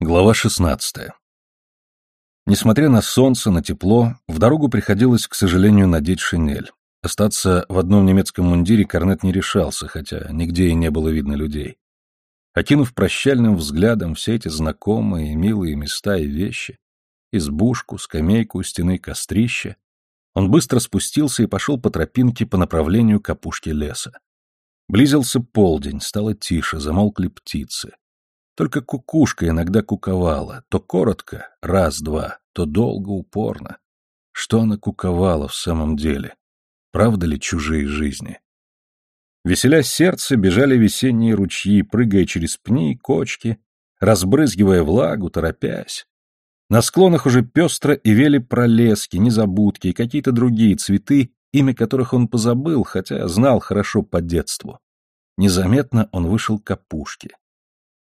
Глава 16. Несмотря на солнце, на тепло, в дорогу приходилось, к сожалению, надеть шинель. Остаться в одном немецком мундире Корнет не решался, хотя нигде и не было видно людей. Окинув прощальным взглядом все эти знакомые, милые места и вещи, избушку, скамейку стены кострища, он быстро спустился и пошел по тропинке по направлению к опушке леса. Близился полдень, стало тише, замолкли птицы. Только кукушка иногда куковала, то коротко, раз-два, то долго, упорно. Что она куковала в самом деле? Правда ли чужие жизни? Веселя сердце, бежали весенние ручьи, прыгая через пни, кочки, разбрызгивая влагу, торопясь. На склонах уже пестро и вели пролески, незабудки и какие-то другие цветы, имя которых он позабыл, хотя знал хорошо по детству. Незаметно он вышел к опушке.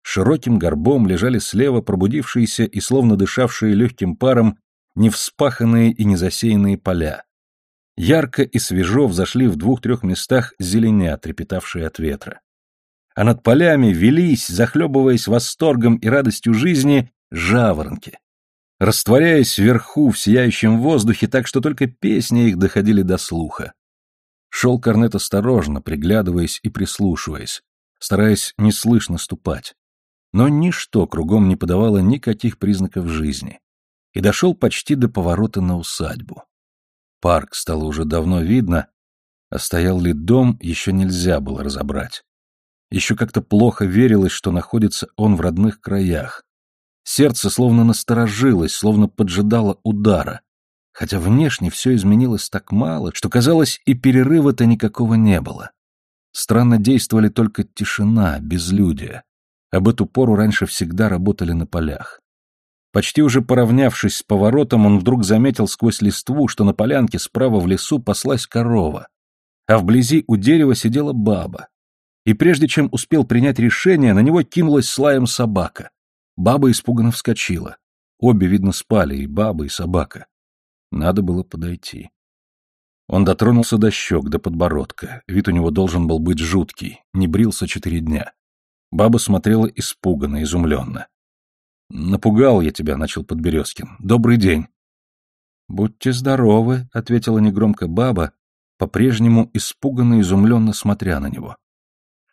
Широким горбом лежали слева пробудившиеся и словно дышавшие легким паром невспаханные и незасеянные поля. Ярко и свежо взошли в двух-трех местах зеленя, трепетавшие от ветра. А над полями велись, захлебываясь восторгом и радостью жизни, жаворонки. Растворяясь вверху в сияющем воздухе так, что только песни их доходили до слуха. Шел Корнет осторожно, приглядываясь и прислушиваясь, стараясь неслышно ступать но ничто кругом не подавало никаких признаков жизни, и дошел почти до поворота на усадьбу. Парк стало уже давно видно, а стоял ли дом, еще нельзя было разобрать. Еще как-то плохо верилось, что находится он в родных краях. Сердце словно насторожилось, словно поджидало удара, хотя внешне все изменилось так мало, что, казалось, и перерыва-то никакого не было. Странно действовали только тишина, безлюдие. Об эту пору раньше всегда работали на полях. Почти уже поравнявшись с поворотом, он вдруг заметил сквозь листву, что на полянке справа в лесу паслась корова, а вблизи у дерева сидела баба. И прежде чем успел принять решение, на него кинулась с лаем собака. Баба испуганно вскочила. Обе, видно, спали, и баба, и собака. Надо было подойти. Он дотронулся до щек, до подбородка. Вид у него должен был быть жуткий, не брился четыре дня. Баба смотрела испуганно, изумленно. «Напугал я тебя», — начал Подберезкин. «Добрый день». «Будьте здоровы», — ответила негромко баба, по-прежнему испуганно изумленно смотря на него.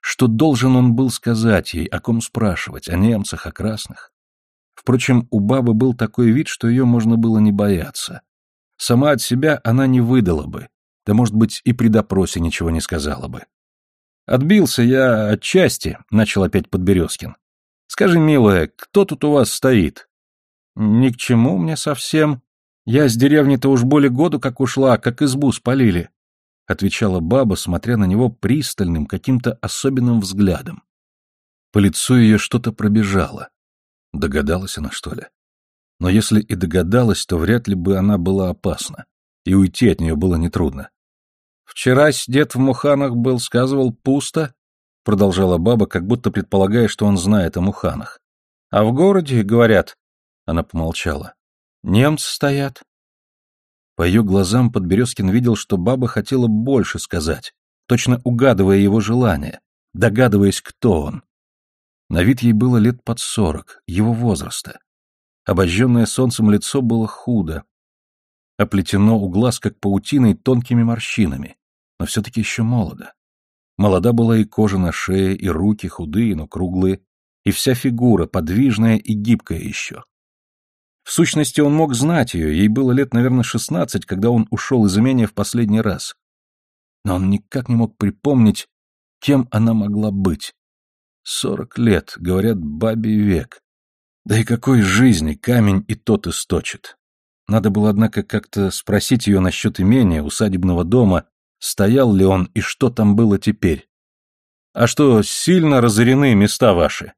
Что должен он был сказать ей, о ком спрашивать, о немцах, о красных? Впрочем, у бабы был такой вид, что ее можно было не бояться. Сама от себя она не выдала бы, да, может быть, и при допросе ничего не сказала бы. «Отбился я отчасти», — начал опять Подберезкин. «Скажи, милая, кто тут у вас стоит?» «Ни к чему мне совсем. Я с деревни-то уж более году как ушла, как избу спалили», — отвечала баба, смотря на него пристальным, каким-то особенным взглядом. По лицу ее что-то пробежало. Догадалась она, что ли? Но если и догадалась, то вряд ли бы она была опасна, и уйти от нее было нетрудно. Вчера дед в Муханах был, сказывал, пусто, продолжала баба, как будто предполагая, что он знает о Муханах. А в городе, говорят, она помолчала, немцы стоят. По ее глазам Подберезкин видел, что баба хотела больше сказать, точно угадывая его желание, догадываясь, кто он. На вид ей было лет под сорок, его возраста. Обожженное солнцем лицо было худо, оплетено у глаз, как паутиной, тонкими морщинами но все-таки еще молодо. Молода была и кожа на шее, и руки худые, но круглые, и вся фигура подвижная и гибкая еще. В сущности, он мог знать ее, ей было лет, наверное, шестнадцать, когда он ушел из имения в последний раз. Но он никак не мог припомнить, кем она могла быть. Сорок лет, говорят, бабий век. Да и какой жизни камень и тот источит. Надо было, однако, как-то спросить ее насчет имения, усадебного дома Стоял ли он и что там было теперь? А что, сильно разорены места ваши?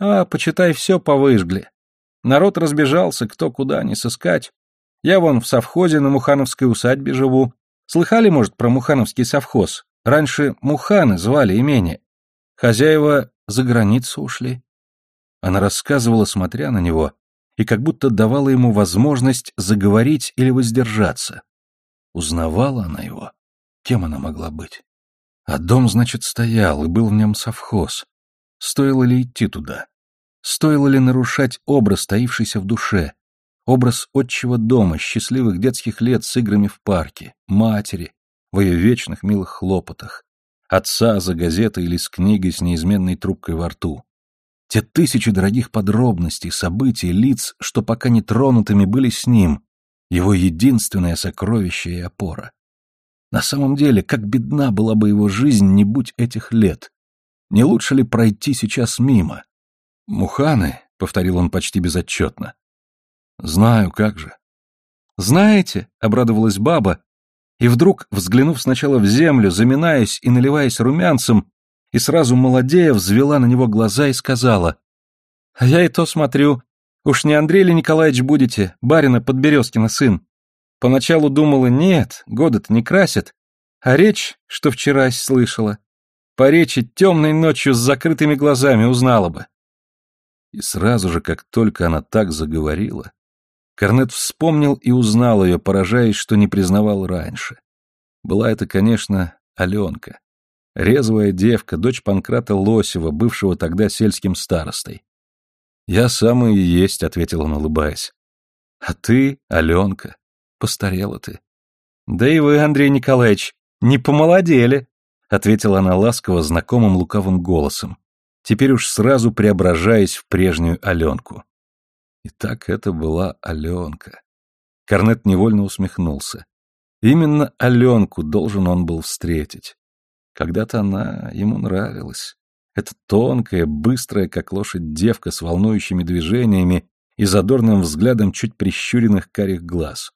А, почитай, все повыжгли. Народ разбежался, кто куда, не сыскать. Я вон в совхозе на Мухановской усадьбе живу. Слыхали, может, про Мухановский совхоз? Раньше Муханы звали имение. Хозяева за границу ушли. Она рассказывала, смотря на него, и как будто давала ему возможность заговорить или воздержаться. Узнавала она его. Кем она могла быть? А дом, значит, стоял, и был в нем совхоз. Стоило ли идти туда? Стоило ли нарушать образ, таившийся в душе? Образ отчего дома, счастливых детских лет с играми в парке, матери, в ее вечных милых хлопотах, отца за газетой или с книгой с неизменной трубкой во рту. Те тысячи дорогих подробностей, событий, лиц, что пока не тронутыми были с ним, его единственное сокровище и опора. На самом деле, как бедна была бы его жизнь, не будь этих лет. Не лучше ли пройти сейчас мимо? «Муханы», — повторил он почти безотчетно. «Знаю, как же». «Знаете», — обрадовалась баба, и вдруг, взглянув сначала в землю, заминаясь и наливаясь румянцем, и сразу молодея взвела на него глаза и сказала, «А я и то смотрю, уж не Андрей ли Николаевич будете, барина Подберезкина сын? Поначалу думала, нет, года-то не красят, а речь, что вчера слышала, по речи темной ночью с закрытыми глазами узнала бы. И сразу же, как только она так заговорила, Корнет вспомнил и узнал ее, поражаясь, что не признавал раньше. Была это, конечно, Аленка. Резвая девка, дочь Панкрата Лосева, бывшего тогда сельским старостой. «Я сам и есть», — ответил он, улыбаясь. «А ты, Аленка, постарела ты». «Да и вы, Андрей Николаевич, не помолодели», — ответила она ласково знакомым лукавым голосом теперь уж сразу преображаясь в прежнюю Аленку. И так это была Аленка. Корнет невольно усмехнулся. Именно Аленку должен он был встретить. Когда-то она ему нравилась. Эта тонкая, быстрая, как лошадь, девка с волнующими движениями и задорным взглядом чуть прищуренных карих глаз.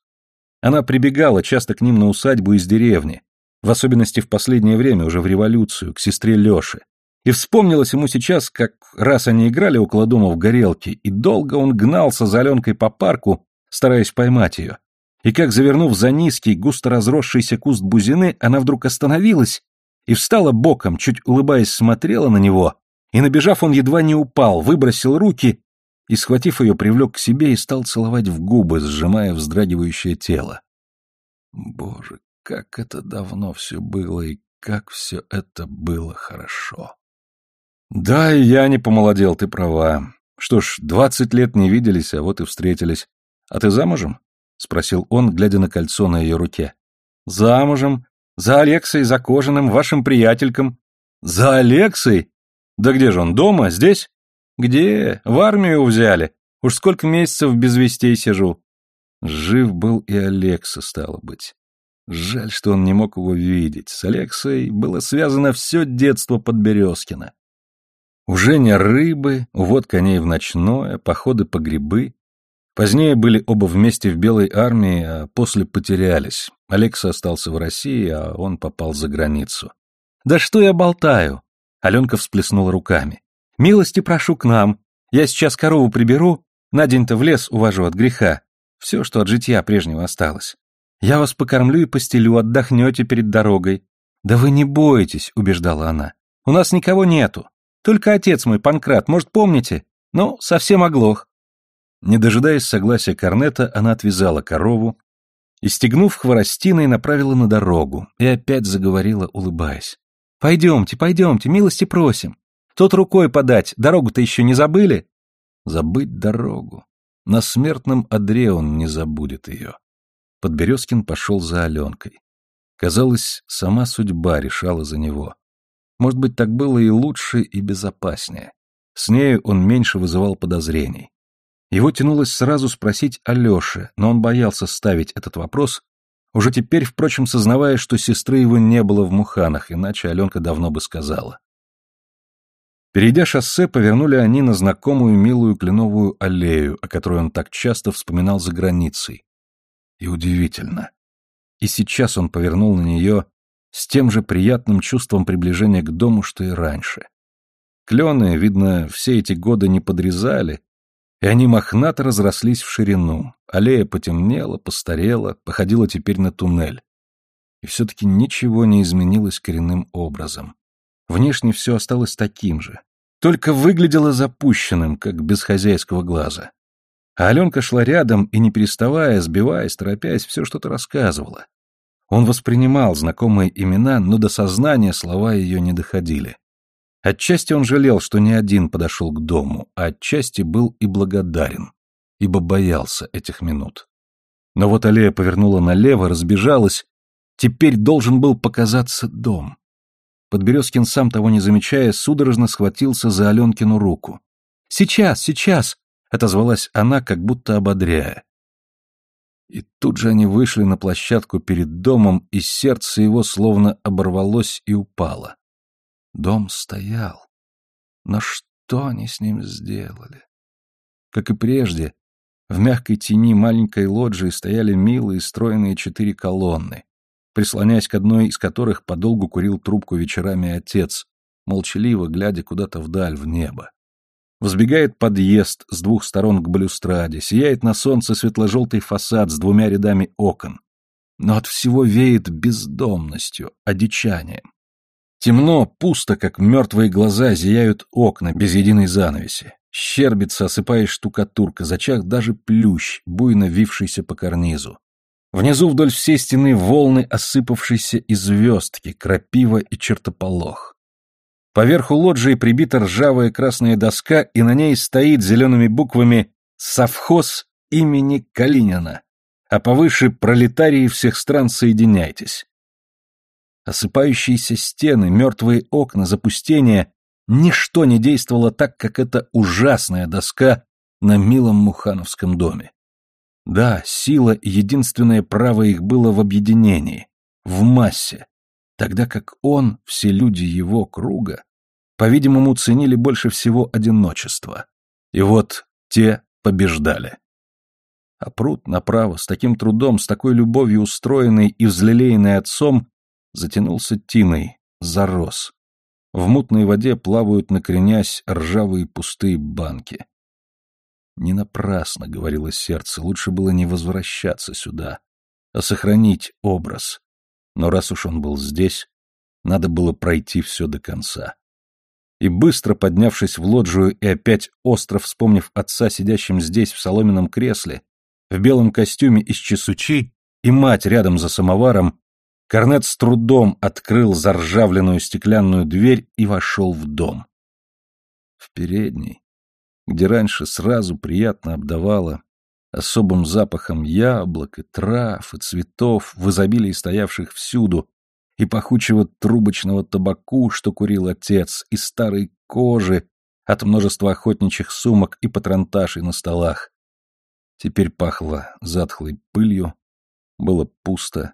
Она прибегала часто к ним на усадьбу из деревни, в особенности в последнее время, уже в революцию, к сестре Лёше. И вспомнилось ему сейчас, как раз они играли около дома в горелке, и долго он гнался за Аленкой по парку, стараясь поймать ее. И как, завернув за низкий, густо разросшийся куст бузины, она вдруг остановилась и встала боком, чуть улыбаясь, смотрела на него, и, набежав, он едва не упал, выбросил руки и, схватив ее, привлек к себе и стал целовать в губы, сжимая вздрагивающее тело. Боже, как это давно все было, и как все это было хорошо. Да, и я не помолодел, ты права. Что ж, двадцать лет не виделись, а вот и встретились. А ты замужем? Спросил он, глядя на кольцо на ее руке. Замужем. За Алексой, за Кожаным, вашим приятельком. За Алексой? Да где же он, дома, здесь? Где? В армию взяли. Уж сколько месяцев без вестей сижу. Жив был и Алекса, стало быть. Жаль, что он не мог его видеть. С Алексой было связано все детство Подберезкина. Уже не рыбы, увод коней в ночное, походы по грибы. Позднее были оба вместе в Белой армии, а после потерялись. Алекса остался в России, а он попал за границу. «Да что я болтаю?» Аленка всплеснула руками. «Милости прошу к нам. Я сейчас корову приберу, на день-то в лес увожу от греха. Все, что от житья прежнего осталось. Я вас покормлю и постелю, отдохнете перед дорогой». «Да вы не бойтесь», — убеждала она. «У нас никого нету. Только отец мой, Панкрат, может, помните? Ну, совсем оглох». Не дожидаясь согласия Корнета, она отвязала корову и, стегнув хворостиной, направила на дорогу и опять заговорила, улыбаясь. «Пойдемте, пойдемте, милости просим. Тут рукой подать, дорогу-то еще не забыли?» Забыть дорогу. На смертном одре он не забудет ее. Подберезкин пошел за Аленкой. Казалось, сама судьба решала за него. Может быть, так было и лучше, и безопаснее. С нею он меньше вызывал подозрений. Его тянулось сразу спросить о Лёше, но он боялся ставить этот вопрос, уже теперь, впрочем, сознавая, что сестры его не было в Муханах, иначе Аленка давно бы сказала. Перейдя шоссе, повернули они на знакомую милую кленовую аллею, о которой он так часто вспоминал за границей. И удивительно. И сейчас он повернул на нее с тем же приятным чувством приближения к дому, что и раньше. Клены, видно, все эти годы не подрезали, и они мохнато разрослись в ширину. Аллея потемнела, постарела, походила теперь на туннель. И все-таки ничего не изменилось коренным образом. Внешне все осталось таким же, только выглядело запущенным, как без хозяйского глаза. А Аленка шла рядом и, не переставая, сбиваясь, торопясь, все что-то рассказывала. Он воспринимал знакомые имена, но до сознания слова ее не доходили. Отчасти он жалел, что не один подошел к дому, а отчасти был и благодарен, ибо боялся этих минут. Но вот аллея повернула налево, разбежалась, теперь должен был показаться дом. Подберезкин, сам того не замечая, судорожно схватился за Аленкину руку. «Сейчас, сейчас!» — отозвалась она, как будто ободряя. И тут же они вышли на площадку перед домом, и сердце его словно оборвалось и упало. Дом стоял. Но что они с ним сделали? Как и прежде, в мягкой тени маленькой лоджии стояли милые стройные четыре колонны, прислоняясь к одной из которых подолгу курил трубку вечерами отец, молчаливо глядя куда-то вдаль в небо. Взбегает подъезд с двух сторон к балюстраде, сияет на солнце светло-желтый фасад с двумя рядами окон. Но от всего веет бездомностью, одичанием. Темно, пусто, как мертвые глаза, зияют окна без единой занавеси. Щербится, осыпаясь штукатурка, зачах даже плющ, буйно вившийся по карнизу. Внизу вдоль всей стены волны осыпавшейся и звездки, крапива и чертополох. Поверху лоджии прибита ржавая красная доска, и на ней стоит зелеными буквами «Совхоз имени Калинина», а повыше «Пролетарии всех стран соединяйтесь». Осыпающиеся стены, мертвые окна, запустение — ничто не действовало так, как эта ужасная доска на милом Мухановском доме. Да, сила единственное право их было в объединении, в массе, тогда как он, все люди его круга, по-видимому, ценили больше всего одиночество. И вот те побеждали. А пруд направо, с таким трудом, с такой любовью устроенный и взлелеянный отцом, затянулся тиной, зарос. В мутной воде плавают, накренясь, ржавые пустые банки. Не напрасно, говорило сердце, лучше было не возвращаться сюда, а сохранить образ. Но раз уж он был здесь, надо было пройти все до конца и, быстро поднявшись в лоджию и опять остро вспомнив отца, сидящим здесь в соломенном кресле, в белом костюме из чесучи, и мать рядом за самоваром, Корнет с трудом открыл заржавленную стеклянную дверь и вошел в дом. В передней, где раньше сразу приятно обдавало особым запахом яблок и трав и цветов в изобилии стоявших всюду, и пахучего трубочного табаку, что курил отец, и старой кожи от множества охотничьих сумок и патронташей на столах. Теперь пахло затхлой пылью, было пусто.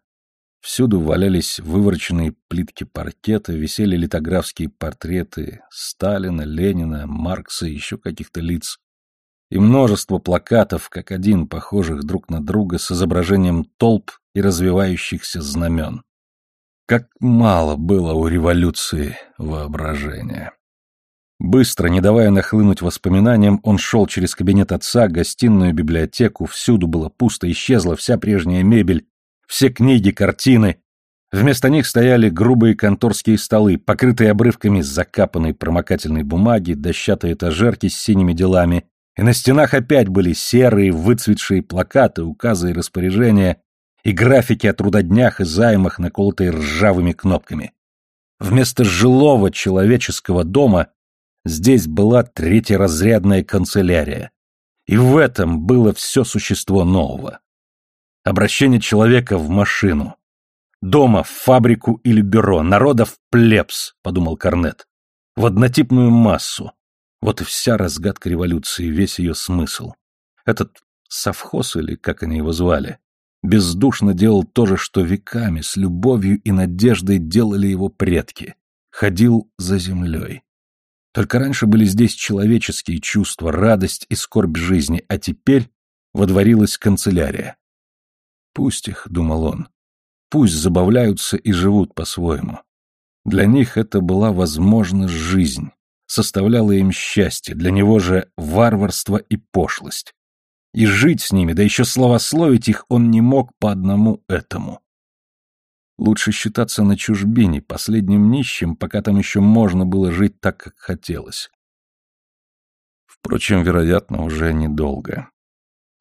Всюду валялись вывороченные плитки паркета, висели литографские портреты Сталина, Ленина, Маркса и еще каких-то лиц. И множество плакатов, как один, похожих друг на друга, с изображением толп и развивающихся знамен. Как мало было у революции воображения. Быстро, не давая нахлынуть воспоминаниям, он шел через кабинет отца, гостиную, библиотеку, всюду было пусто, исчезла вся прежняя мебель, все книги, картины. Вместо них стояли грубые конторские столы, покрытые обрывками закапанной промокательной бумаги, дощатые этажерки с синими делами, и на стенах опять были серые, выцветшие плакаты, указы и распоряжения, и графики о трудоднях и займах, наколотые ржавыми кнопками. Вместо жилого человеческого дома здесь была третьеразрядная канцелярия. И в этом было все существо нового. Обращение человека в машину. Дома в фабрику или бюро, народа в плебс, подумал Корнет. В однотипную массу. Вот и вся разгадка революции, весь ее смысл. Этот совхоз, или как они его звали, бездушно делал то же, что веками, с любовью и надеждой делали его предки. Ходил за землей. Только раньше были здесь человеческие чувства, радость и скорбь жизни, а теперь водворилась канцелярия. «Пусть их», — думал он, — «пусть забавляются и живут по-своему». Для них это была, возможно, жизнь, составляла им счастье, для него же варварство и пошлость. И жить с ними, да еще словословить их он не мог по одному этому. Лучше считаться на чужбине, последним нищим, пока там еще можно было жить так, как хотелось. Впрочем, вероятно, уже недолго.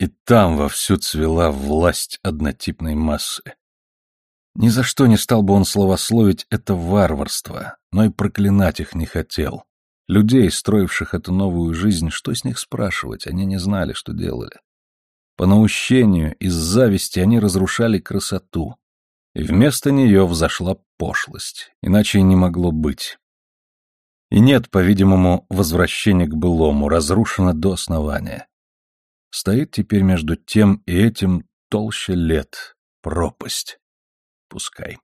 И там вовсю цвела власть однотипной массы. Ни за что не стал бы он словословить это варварство, но и проклинать их не хотел. Людей, строивших эту новую жизнь, что с них спрашивать, они не знали, что делали. По наущению, из зависти они разрушали красоту, и вместо нее взошла пошлость, иначе и не могло быть. И нет, по-видимому, возвращения к былому, разрушено до основания. Стоит теперь между тем и этим толще лет, пропасть. Пускай.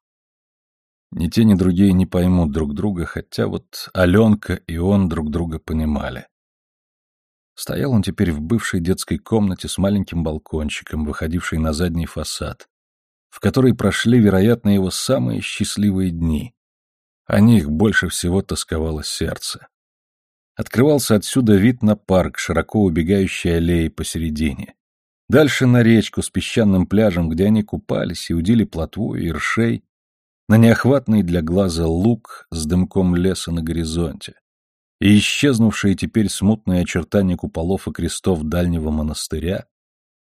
Ни те, ни другие не поймут друг друга, хотя вот Аленка и он друг друга понимали. Стоял он теперь в бывшей детской комнате с маленьким балкончиком, выходившей на задний фасад, в которой прошли, вероятно, его самые счастливые дни. О них больше всего тосковало сердце. Открывался отсюда вид на парк, широко убегающий аллеей посередине. Дальше на речку с песчаным пляжем, где они купались и удили плотву и ршей, на неохватный для глаза луг с дымком леса на горизонте и исчезнувшие теперь смутные очертания куполов и крестов дальнего монастыря,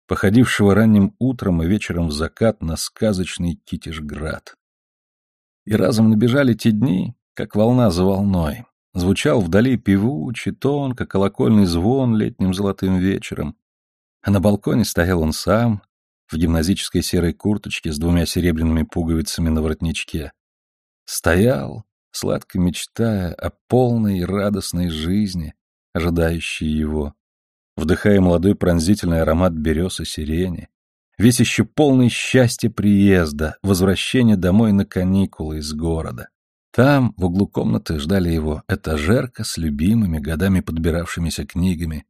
походившего ранним утром и вечером в закат на сказочный Китежград. И разом набежали те дни, как волна за волной. Звучал вдали певучий, тонко, колокольный звон летним золотым вечером. А на балконе стоял он сам, в гимназической серой курточке с двумя серебряными пуговицами на воротничке. Стоял, сладко мечтая о полной и радостной жизни, ожидающей его, вдыхая молодой пронзительный аромат берез и сирени, весь еще полный счастья приезда, возвращения домой на каникулы из города. Там, в углу комнаты, ждали его этажерка с любимыми, годами подбиравшимися книгами,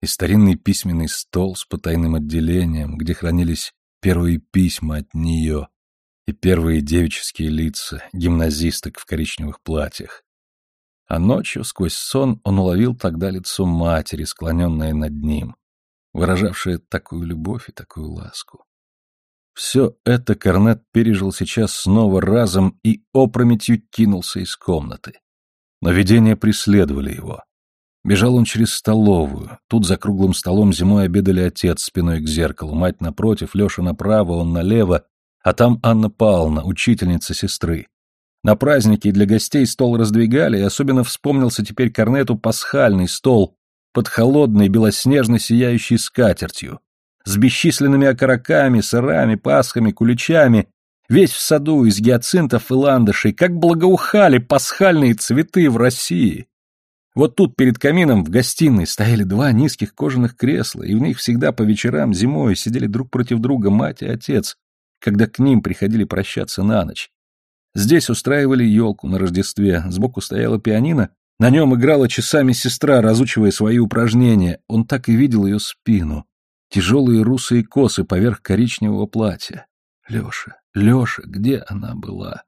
и старинный письменный стол с потайным отделением, где хранились первые письма от нее, и первые девические лица, гимназисток в коричневых платьях. А ночью, сквозь сон, он уловил тогда лицо матери, склоненное над ним, выражавшее такую любовь и такую ласку. Все это Корнет пережил сейчас снова разом и опрометью кинулся из комнаты. Но видения преследовали его. Бежал он через столовую. Тут за круглым столом зимой обедали отец спиной к зеркалу, мать напротив, Леша направо, он налево, а там Анна Павловна, учительница сестры. На праздники для гостей стол раздвигали, и особенно вспомнился теперь Корнету пасхальный стол под холодной белоснежно сияющей скатертью, с бесчисленными окороками, сырами, пасхами, куличами, весь в саду из гиацинтов и ландышей, как благоухали пасхальные цветы в России. Вот тут перед камином в гостиной стояли два низких кожаных кресла, и в них всегда по вечерам зимой сидели друг против друга мать и отец, когда к ним приходили прощаться на ночь. Здесь устраивали елку на Рождестве, сбоку стояла пианино, на нем играла часами сестра, разучивая свои упражнения. Он так и видел ее спину. Тяжелые русые косы поверх коричневого платья. Леша, Леша, где она была?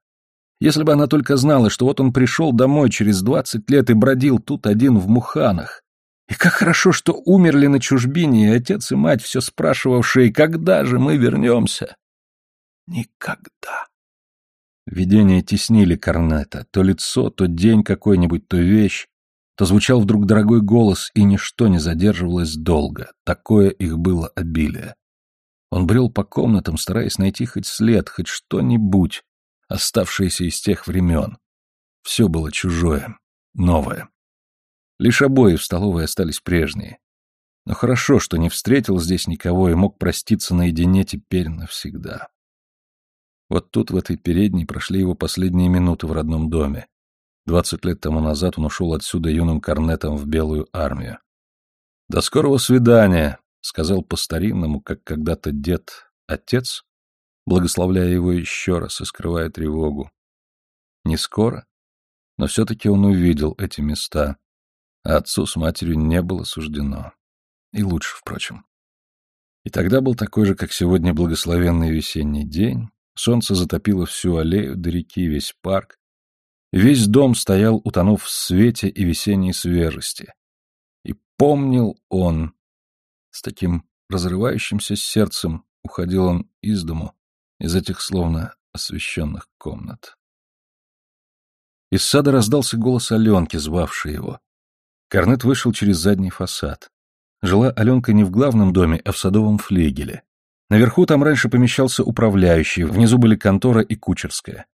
Если бы она только знала, что вот он пришел домой через двадцать лет и бродил тут один в Муханах. И как хорошо, что умерли на чужбине, и отец и мать все спрашивавшие, когда же мы вернемся. Никогда. Видения теснили Корнета. То лицо, то день какой-нибудь, то вещь. То звучал вдруг дорогой голос, и ничто не задерживалось долго. Такое их было обилие. Он брел по комнатам, стараясь найти хоть след, хоть что-нибудь, оставшееся из тех времен. Все было чужое, новое. Лишь обои в столовой остались прежние. Но хорошо, что не встретил здесь никого и мог проститься наедине теперь навсегда. Вот тут, в этой передней, прошли его последние минуты в родном доме. Двадцать лет тому назад он ушел отсюда юным корнетом в белую армию. «До скорого свидания», — сказал по-старинному, как когда-то дед, отец, благословляя его еще раз и скрывая тревогу. Не скоро, но все-таки он увидел эти места, а отцу с матерью не было суждено. И лучше, впрочем. И тогда был такой же, как сегодня, благословенный весенний день, Солнце затопило всю аллею до реки, весь парк. Весь дом стоял, утонув в свете и весенней свежести. И помнил он, с таким разрывающимся сердцем уходил он из дому, из этих словно освещенных комнат. Из сада раздался голос Аленки, звавшей его. Корнет вышел через задний фасад. Жила Аленка не в главном доме, а в садовом флигеле. Наверху там раньше помещался управляющий, внизу были контора и кучерская.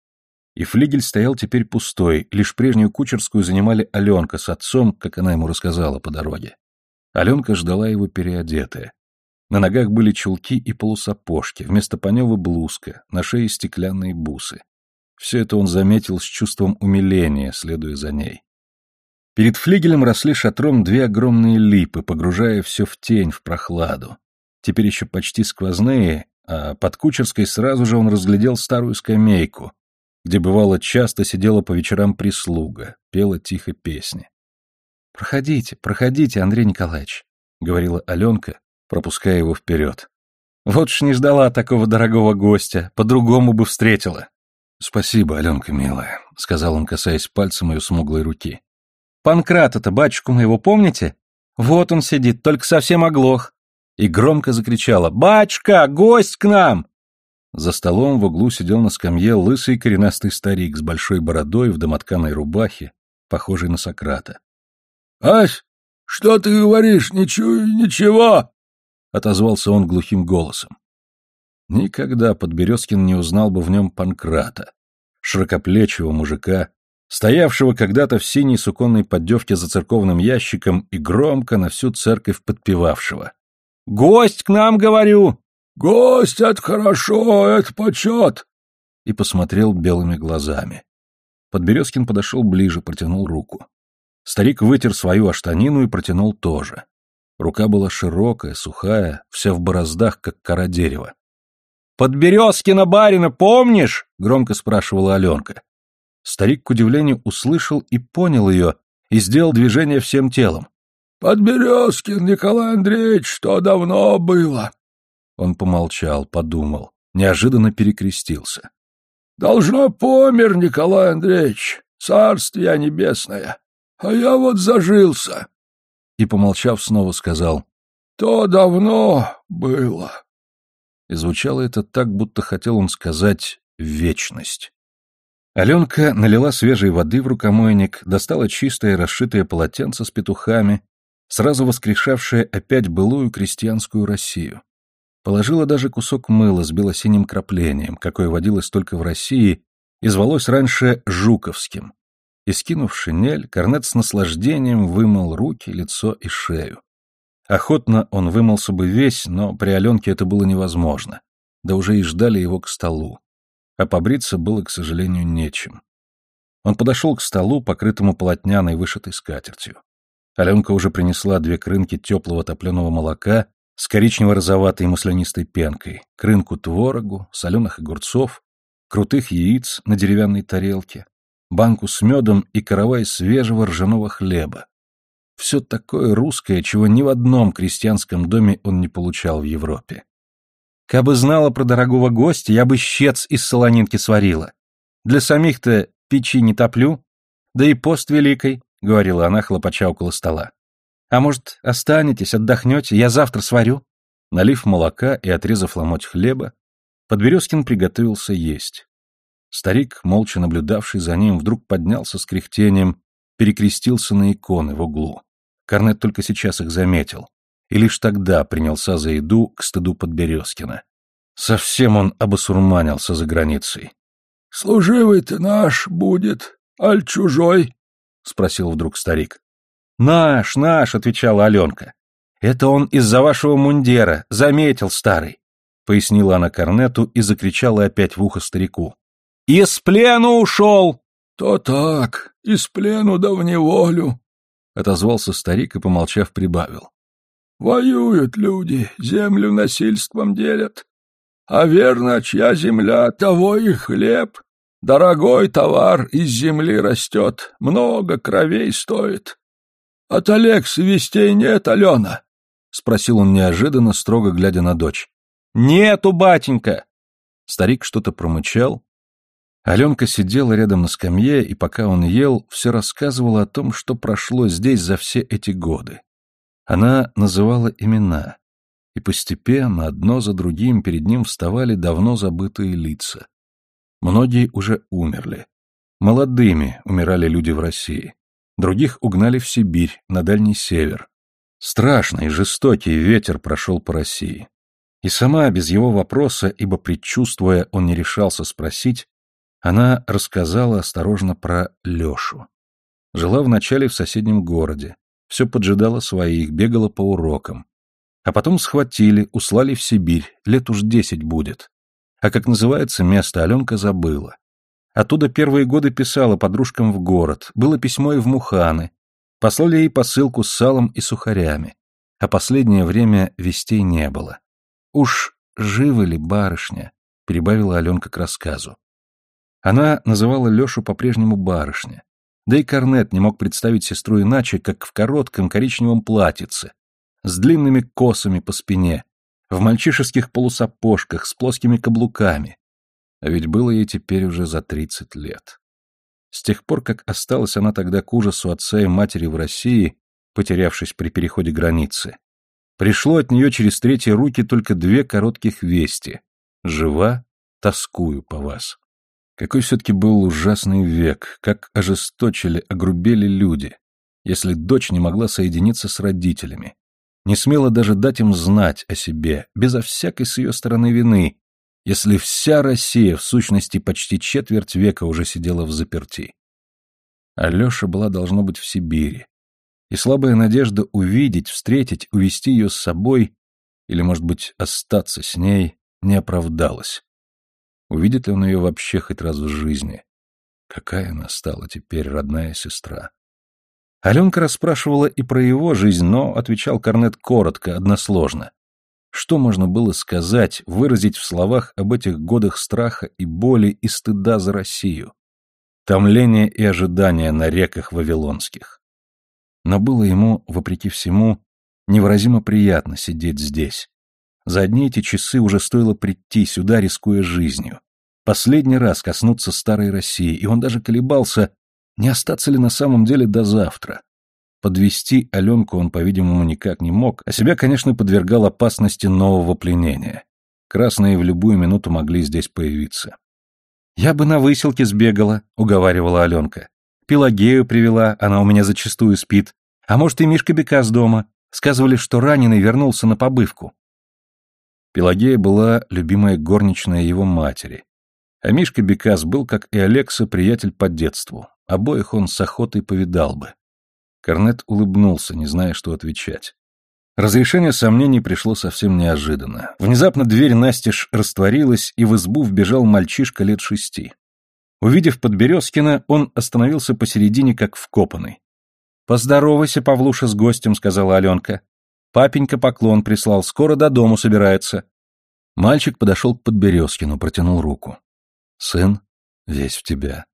И флигель стоял теперь пустой, лишь прежнюю кучерскую занимали Аленка с отцом, как она ему рассказала по дороге. Аленка ждала его переодетая. На ногах были чулки и полусапожки, вместо паневы блузка, на шее стеклянные бусы. Все это он заметил с чувством умиления, следуя за ней. Перед флигелем росли шатром две огромные липы, погружая все в тень, в прохладу. Теперь еще почти сквозные, а под кучерской сразу же он разглядел старую скамейку, где бывало часто сидела по вечерам прислуга, пела тихо песни. «Проходите, проходите, Андрей Николаевич», — говорила Аленка, пропуская его вперед. «Вот ж не ждала такого дорогого гостя, по-другому бы встретила». «Спасибо, Аленка, милая», — сказал он, касаясь пальцем ее смуглой руки. «Панкрата-то, батюшку моего, помните? Вот он сидит, только совсем оглох». И громко закричала «Батюшка, гость к нам!» За столом в углу сидел на скамье лысый коренастый старик с большой бородой в домотканой рубахе, похожий на Сократа. «Ась, что ты говоришь? Ничего, ничего!» — отозвался он глухим голосом. Никогда Подберезкин не узнал бы в нем Панкрата, широкоплечего мужика, стоявшего когда-то в синей суконной поддевке за церковным ящиком и громко на всю церковь подпевавшего. «Гость к нам, говорю!» «Гость — это хорошо, это почет!» И посмотрел белыми глазами. Подберезкин подошел ближе, протянул руку. Старик вытер свою аштанину и протянул тоже. Рука была широкая, сухая, вся в бороздах, как кора дерева. «Подберезкина барина помнишь?» — громко спрашивала Аленка. Старик, к удивлению, услышал и понял ее, и сделал движение всем телом. «Подберезкин, Николай Андреевич, что давно было!» Он помолчал, подумал, неожиданно перекрестился. «Должно помер, Николай Андреевич, царствие небесное!» А я вот зажился. И, помолчав, снова сказал. То давно было. И звучало это так, будто хотел он сказать «вечность». Аленка налила свежей воды в рукомойник, достала чистое расшитое полотенце с петухами, сразу воскрешавшее опять былую крестьянскую Россию. Положила даже кусок мыла с белосиним краплением, какое водилось только в России и звалось раньше Жуковским, и, скинув шинель, Корнет с наслаждением вымыл руки, лицо и шею. Охотно он вымылся бы весь, но при Аленке это было невозможно. Да уже и ждали его к столу. А побриться было, к сожалению, нечем. Он подошел к столу, покрытому полотняной вышитой скатертью. Аленка уже принесла две крынки теплого топленого молока с коричнево-розоватой маслянистой пенкой, крынку творогу, соленых огурцов, крутых яиц на деревянной тарелке, банку с медом и каравай свежего ржаного хлеба. Все такое русское, чего ни в одном крестьянском доме он не получал в Европе. Кабы знала про дорогого гостя, я бы щец из солонинки сварила. Для самих-то печи не топлю, да и пост великой, — говорила она, хлопача около стола. А может, останетесь, отдохнете, я завтра сварю? Налив молока и отрезав ломоть хлеба, Подберезкин приготовился есть. Старик, молча наблюдавший за ним, вдруг поднялся с кряхтением, перекрестился на иконы в углу. Корнет только сейчас их заметил. И лишь тогда принялся за еду к стыду Подберезкина. Совсем он обосурманился за границей. — Служивый ты наш будет, аль чужой? — спросил вдруг старик. — Наш, наш, — отвечала Аленка. — Это он из-за вашего мундира, заметил старый, — пояснила она Корнету и закричала опять в ухо старику. Из плену ушел!» «То так, из плену да в неволю», — отозвался старик и, помолчав, прибавил. «Воюют люди, землю насильством делят. А верно, чья земля, того и хлеб. Дорогой товар из земли растет, много кровей стоит. От Алекса вестей нет, Алена?» — спросил он неожиданно, строго глядя на дочь. «Нету, батенька!» Старик что-то промычал, Аленка сидела рядом на скамье, и пока он ел, все рассказывала о том, что прошло здесь за все эти годы. Она называла имена, и постепенно, одно за другим, перед ним вставали давно забытые лица. Многие уже умерли. Молодыми умирали люди в России. Других угнали в Сибирь, на Дальний Север. Страшный, жестокий ветер прошел по России. И сама, без его вопроса, ибо предчувствуя, он не решался спросить, она рассказала осторожно про Лешу. Жила вначале в соседнем городе, все поджидала своих, бегала по урокам. А потом схватили, услали в Сибирь, лет уж десять будет. А как называется место, Аленка забыла. Оттуда первые годы писала подружкам в город, было письмо и в Муханы. Послали ей посылку с салом и сухарями. А последнее время вестей не было. «Уж живы ли барышня?» — прибавила Аленка к рассказу. Она называла Лешу по-прежнему барышня. Да и Корнет не мог представить сестру иначе, как в коротком коричневом платьице, с длинными косами по спине, в мальчишеских полусапожках с плоскими каблуками. А ведь было ей теперь уже за тридцать лет. С тех пор, как осталась она тогда к ужасу отца и матери в России, потерявшись при переходе границы, пришло от нее через третьи руки только две коротких вести. «Жива, тоскую по вас». Какой все-таки был ужасный век, как ожесточили, огрубели люди, если дочь не могла соединиться с родителями, не смела даже дать им знать о себе, безо всякой с ее стороны вины, если вся Россия, в сущности, почти четверть века уже сидела в заперти. Алеша была, должно быть, в Сибири, и слабая надежда увидеть, встретить, увести ее с собой или, может быть, остаться с ней, не оправдалась. Увидит ли он ее вообще хоть раз в жизни? Какая она стала теперь, родная сестра? Аленка расспрашивала и про его жизнь, но отвечал Корнет коротко, односложно. Что можно было сказать, выразить в словах об этих годах страха и боли и стыда за Россию? Томление и ожидание на реках вавилонских. Но было ему, вопреки всему, невыразимо приятно сидеть здесь, за одни эти часы уже стоило прийти сюда, рискуя жизнью. Последний раз коснуться старой России, и он даже колебался, не остаться ли на самом деле до завтра. Подвести Аленку он, по-видимому, никак не мог, а себя, конечно, подвергал опасности нового пленения. Красные в любую минуту могли здесь появиться. «Я бы на выселке сбегала», — уговаривала Аленка. «Пелагею привела, она у меня зачастую спит. А может, и Мишка Бекас дома. Сказывали, что раненый вернулся на побывку». Пелагея была любимая горничная его матери. А Мишка Бекас был, как и Алекса, приятель по детству. Обоих он с охотой повидал бы. Корнет улыбнулся, не зная, что отвечать. Разрешение сомнений пришло совсем неожиданно. Внезапно дверь настежь растворилась, и в избу вбежал мальчишка лет шести. Увидев Подберезкина, он остановился посередине, как вкопанный. «Поздоровайся, Павлуша, с гостем», — сказала Аленка. Папенька поклон прислал, скоро до дому собирается. Мальчик подошел к Подберезкину, протянул руку. «Сын, весь в тебя».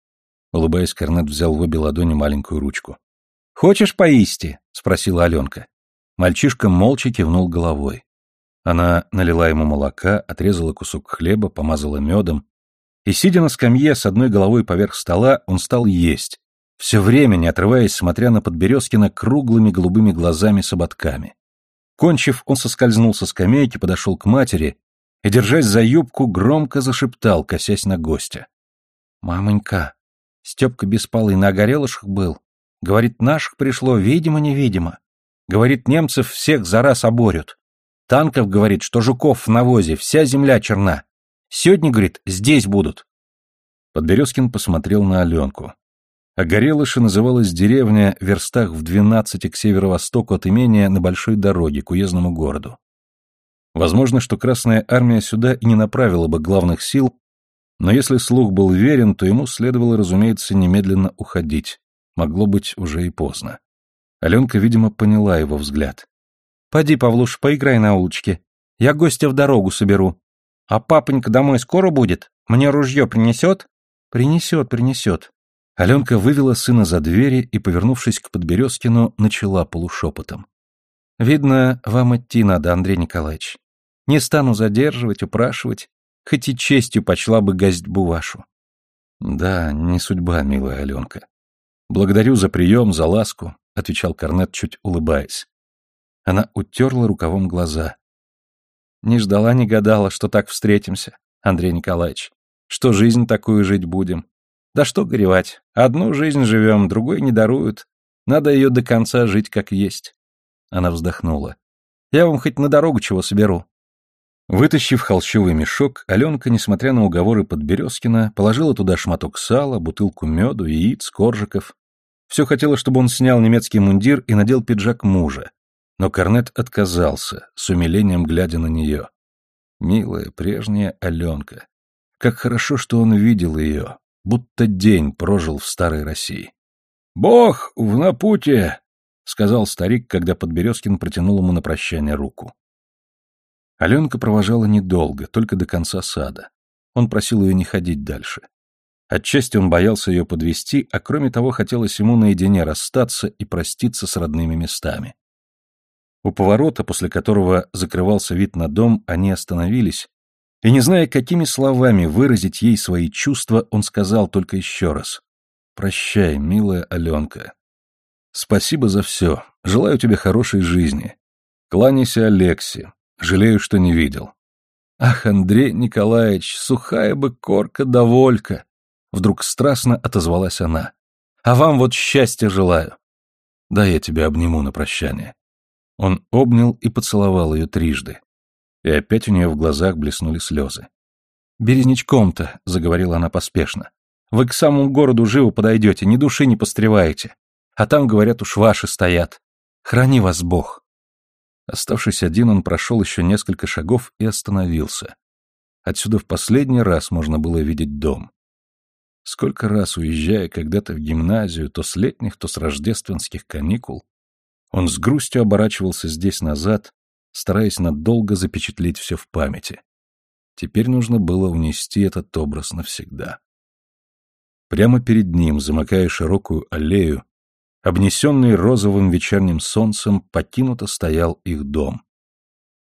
Улыбаясь, Корнет взял в обе ладони маленькую ручку. «Хочешь поисти?» — спросила Аленка. Мальчишка молча кивнул головой. Она налила ему молока, отрезала кусок хлеба, помазала медом. И, сидя на скамье с одной головой поверх стола, он стал есть, все время не отрываясь, смотря на Подберезкина круглыми голубыми глазами с ободками. Кончив, он соскользнул со скамейки, подошел к матери и, держась за юбку, громко зашептал, косясь на гостя. «Мамонька, Степка Беспалый на огорелышах был. Говорит, наших пришло, видимо-невидимо. Говорит, немцев всех за раз оборют. Танков, говорит, что жуков в навозе, вся земля черна. Сегодня, говорит, здесь будут». Подберезкин посмотрел на Аленку. А Горелыши называлась деревня в верстах в двенадцати к северо-востоку от имения на большой дороге к уездному городу. Возможно, что Красная Армия сюда и не направила бы главных сил, но если слух был верен, то ему следовало, разумеется, немедленно уходить. Могло быть уже и поздно. Аленка, видимо, поняла его взгляд. «Поди, Павлуш, поиграй на улочке. Я гостя в дорогу соберу. А папонька домой скоро будет? Мне ружье принесет?» «Принесет, принесет. Аленка вывела сына за двери и, повернувшись к Подберезкину, начала полушепотом. «Видно, вам идти надо, Андрей Николаевич. Не стану задерживать, упрашивать, хоть и честью почла бы гостьбу вашу». «Да, не судьба, милая Аленка. Благодарю за прием, за ласку», — отвечал Корнет, чуть улыбаясь. Она утерла рукавом глаза. «Не ждала, не гадала, что так встретимся, Андрей Николаевич, что жизнь такую жить будем. Да что горевать, одну жизнь живем, другой не даруют. Надо ее до конца жить как есть. Она вздохнула. Я вам хоть на дорогу чего соберу. Вытащив холщовый мешок, Аленка, несмотря на уговоры Подберезкина, положила туда шматок сала, бутылку меду, яиц, коржиков. Все хотела, чтобы он снял немецкий мундир и надел пиджак мужа. Но Корнет отказался, с умилением глядя на нее. Милая, прежняя Аленка. Как хорошо, что он видел ее, будто день прожил в старой России. «Бог в напуте!» — сказал старик, когда Подберезкин протянул ему на прощание руку. Аленка провожала недолго, только до конца сада. Он просил ее не ходить дальше. Отчасти он боялся ее подвести, а кроме того хотелось ему наедине расстаться и проститься с родными местами. У поворота, после которого закрывался вид на дом, они остановились, и, не зная, какими словами выразить ей свои чувства, он сказал только еще раз. «Прощай, милая Аленка. Спасибо за все. Желаю тебе хорошей жизни. Кланяйся Алексе. Жалею, что не видел. Ах, Андрей Николаевич, сухая бы корка да волька. Вдруг страстно отозвалась она. А вам вот счастья желаю. Да я тебя обниму на прощание. Он обнял и поцеловал ее трижды. И опять у нее в глазах блеснули слезы. «Березничком-то», — заговорила она поспешно. «Вы к самому городу живо подойдете, ни души не постреваете. А там, говорят, уж ваши стоят. Храни вас Бог». Оставшись один, он прошел еще несколько шагов и остановился. Отсюда в последний раз можно было видеть дом. Сколько раз, уезжая когда-то в гимназию, то с летних, то с рождественских каникул, он с грустью оборачивался здесь назад, стараясь надолго запечатлеть все в памяти. Теперь нужно было унести этот образ навсегда. Прямо перед ним, замыкая широкую аллею, Обнесенный розовым вечерним солнцем, покинуто стоял их дом.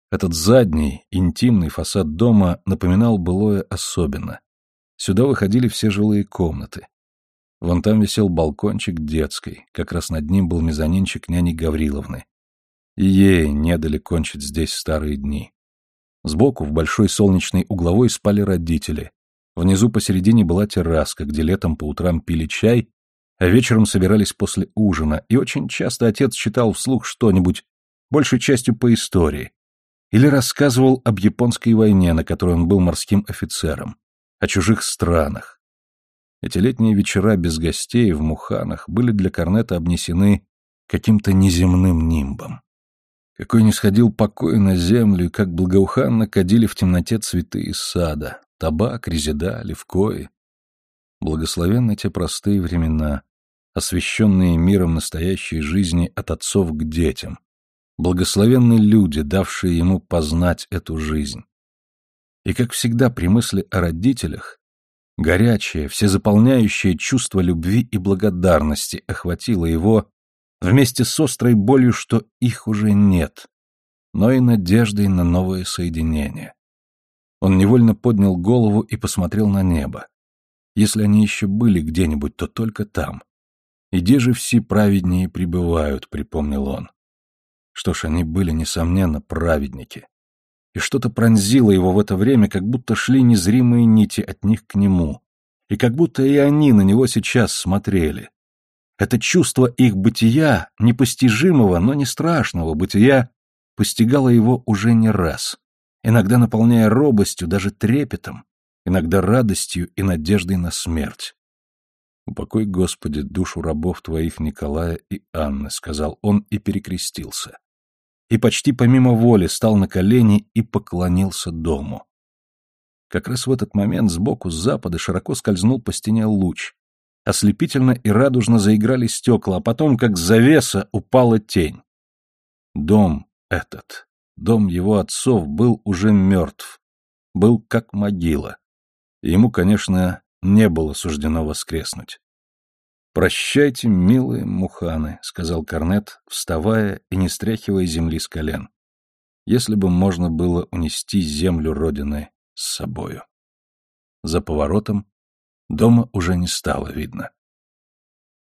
Этот задний, интимный фасад дома напоминал былое особенно. Сюда выходили все жилые комнаты. Вон там висел балкончик детской, как раз над ним был мезонинчик няни Гавриловны. И ей не дали кончить здесь старые дни. Сбоку, в большой солнечной угловой, спали родители. Внизу посередине была терраска, где летом по утрам пили чай а вечером собирались после ужина, и очень часто отец читал вслух что-нибудь, большей частью по истории, или рассказывал об японской войне, на которой он был морским офицером, о чужих странах. Эти летние вечера без гостей в Муханах были для Корнета обнесены каким-то неземным нимбом. Какой не сходил покой на землю, и как благоуханно кадили в темноте цветы из сада, табак, резида, левкои. Благословенны те простые времена, освященные миром настоящей жизни от отцов к детям. Благословенны люди, давшие ему познать эту жизнь. И, как всегда, при мысли о родителях, горячее, всезаполняющее чувство любви и благодарности охватило его вместе с острой болью, что их уже нет, но и надеждой на новое соединение. Он невольно поднял голову и посмотрел на небо. Если они еще были где-нибудь, то только там, и где же все праведнее пребывают, припомнил он. Что ж, они были, несомненно, праведники. И что-то пронзило его в это время, как будто шли незримые нити от них к нему, и как будто и они на него сейчас смотрели. Это чувство их бытия, непостижимого, но не страшного бытия, постигало его уже не раз, иногда наполняя робостью, даже трепетом, иногда радостью и надеждой на смерть. «Упокой, Господи, душу рабов Твоих Николая и Анны», — сказал он и перекрестился. И почти помимо воли стал на колени и поклонился дому. Как раз в этот момент сбоку, с запада, широко скользнул по стене луч. Ослепительно и радужно заиграли стекла, а потом, как завеса, упала тень. Дом этот, дом его отцов, был уже мертв, был как могила. Ему, конечно, не было суждено воскреснуть. «Прощайте, милые муханы», — сказал Корнет, вставая и не стряхивая земли с колен. «Если бы можно было унести землю Родины с собою». За поворотом дома уже не стало видно.